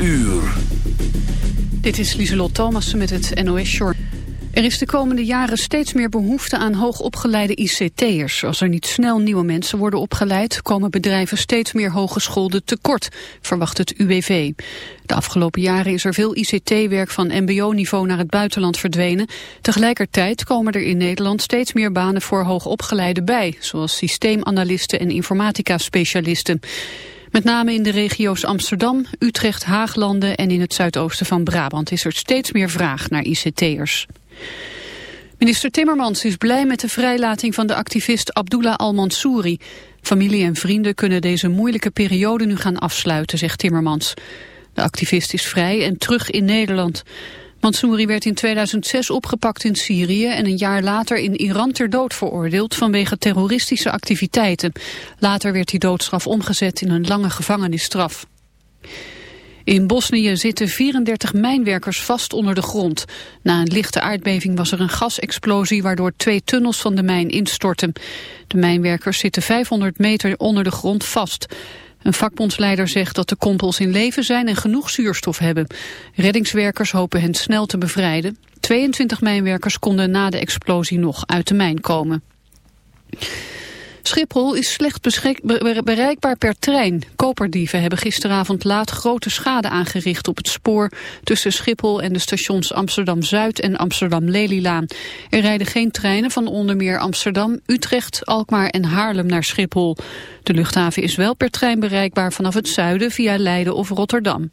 uur. Dit is Lieselot Thomassen met het NOS Short. Er is de komende jaren steeds meer behoefte aan hoogopgeleide ICT'ers. Als er niet snel nieuwe mensen worden opgeleid... komen bedrijven steeds meer hogeschoolden tekort, verwacht het UWV. De afgelopen jaren is er veel ICT-werk van mbo-niveau naar het buitenland verdwenen. Tegelijkertijd komen er in Nederland steeds meer banen voor hoogopgeleiden bij... zoals systeemanalisten en informatica-specialisten. Met name in de regio's Amsterdam, Utrecht, Haaglanden en in het zuidoosten van Brabant is er steeds meer vraag naar ICT'ers. Minister Timmermans is blij met de vrijlating van de activist Abdullah al-Mansouri. Familie en vrienden kunnen deze moeilijke periode nu gaan afsluiten, zegt Timmermans. De activist is vrij en terug in Nederland. Mansouri werd in 2006 opgepakt in Syrië en een jaar later in Iran ter dood veroordeeld vanwege terroristische activiteiten. Later werd die doodstraf omgezet in een lange gevangenisstraf. In Bosnië zitten 34 mijnwerkers vast onder de grond. Na een lichte aardbeving was er een gasexplosie waardoor twee tunnels van de mijn instortten. De mijnwerkers zitten 500 meter onder de grond vast. Een vakbondsleider zegt dat de kompels in leven zijn en genoeg zuurstof hebben. Reddingswerkers hopen hen snel te bevrijden. 22 mijnwerkers konden na de explosie nog uit de mijn komen. Schiphol is slecht bereikbaar per trein. Koperdieven hebben gisteravond laat grote schade aangericht op het spoor tussen Schiphol en de stations Amsterdam-Zuid en Amsterdam-Lelylaan. Er rijden geen treinen van onder meer Amsterdam, Utrecht, Alkmaar en Haarlem naar Schiphol. De luchthaven is wel per trein bereikbaar vanaf het zuiden via Leiden of Rotterdam.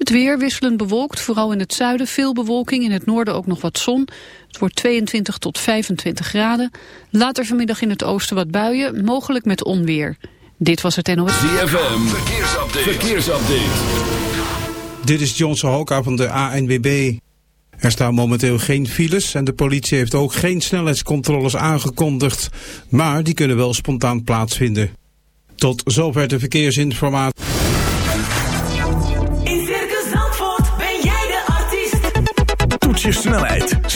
Het weer wisselend bewolkt, vooral in het zuiden veel bewolking, in het noorden ook nog wat zon. Het wordt 22 tot 25 graden. Later vanmiddag in het oosten wat buien, mogelijk met onweer. Dit was het NOS. ZFM, verkeersupdate. verkeersupdate. Dit is Johnson Hoka van de ANWB. Er staan momenteel geen files en de politie heeft ook geen snelheidscontroles aangekondigd. Maar die kunnen wel spontaan plaatsvinden. Tot zover de verkeersinformatie.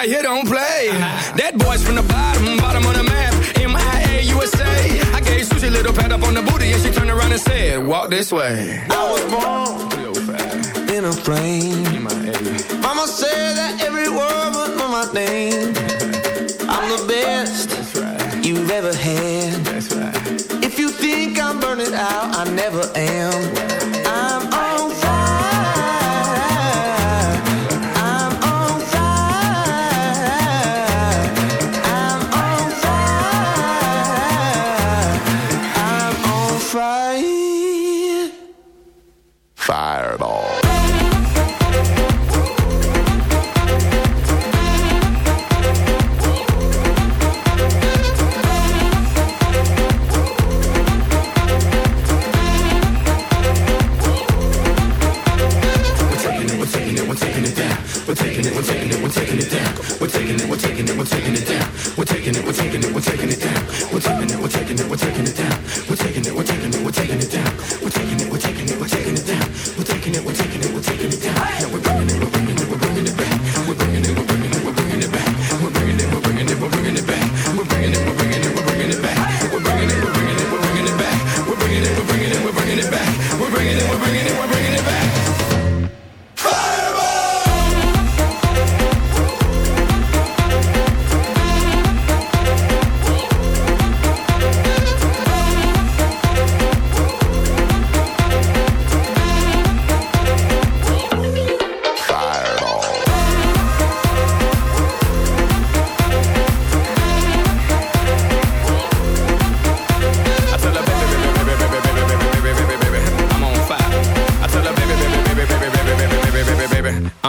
Right here don't play. That boy's from the bottom, bottom of the map, M-I-A, USA. I gave Susie a little pat up on the booty and she turned around and said, walk this way. I was born in a plane. Mama said that every word was on my name. I'm the best right. you've ever had. That's right. If you think I'm burning out, I never am.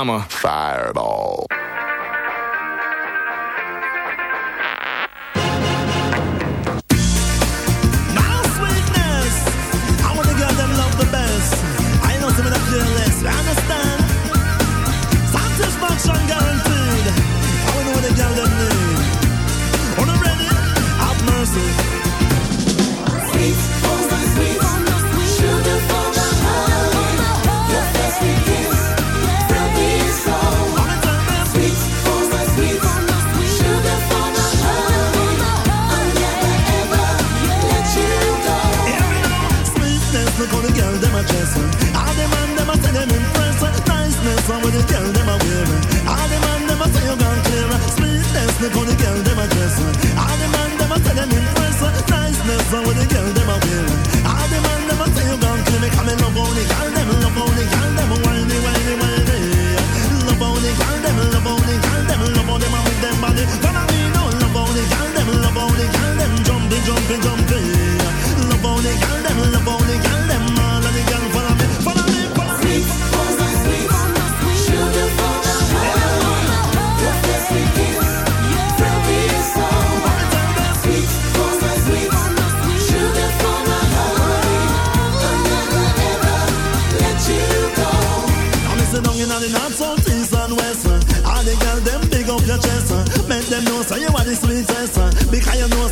I'm a fireball. The girl them a wear. All the you. Sweetness, them a dress. All the them a say them impress. Girl them say you gone me love the love. Love love love them a move them body. Love love jumping, jumping, jumping. Love how the girl them, love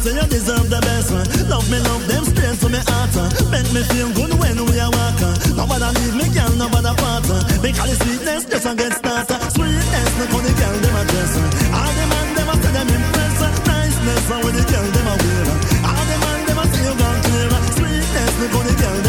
say you deserve the best. Love me, love them straight to me heart. Make me feel good when we are walking. Nobody leave me, girl, nobody part. Because the sweetness just a get started. Sweetness, look how the girl them a dress. All the man them a say them impress. Niceness, how the girl them a wear. All the man them a say you gone clear. Sweetness, look how the girl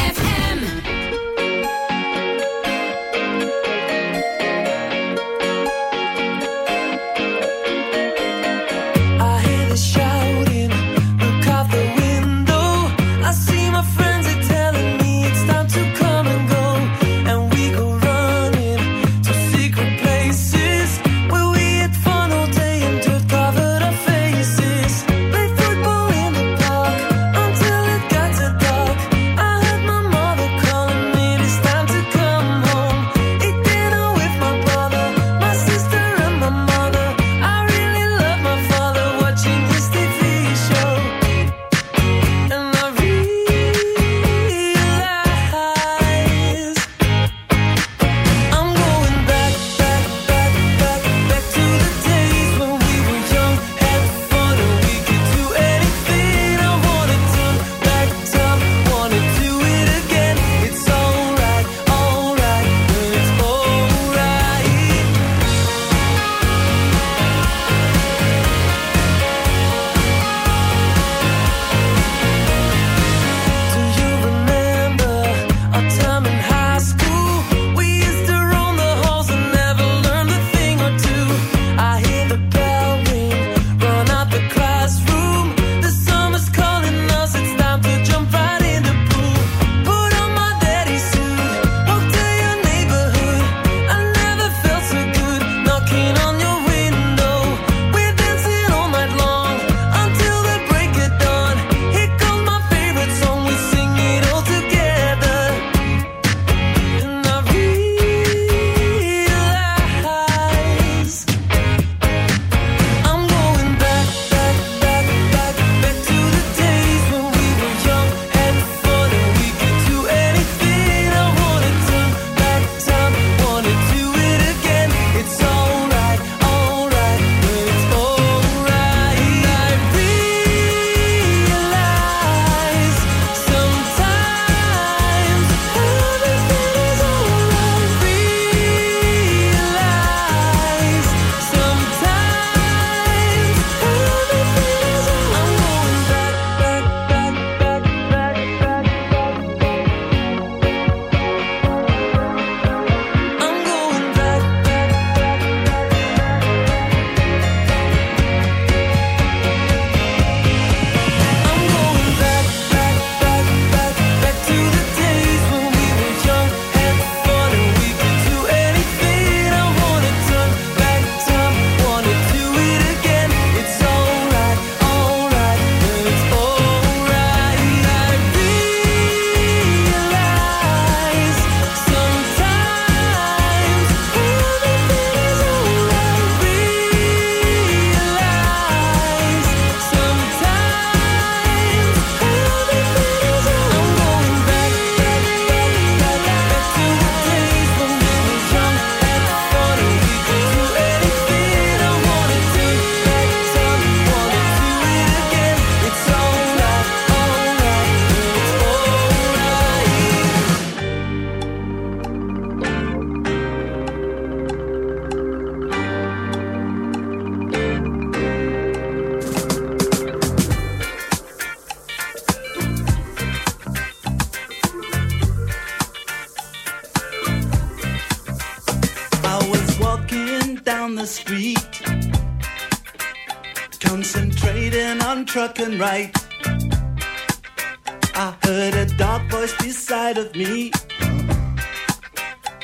inside of me.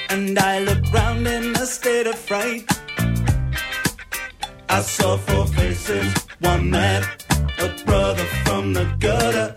And I looked round in a state of fright. I saw four faces, one man, a brother from the gutter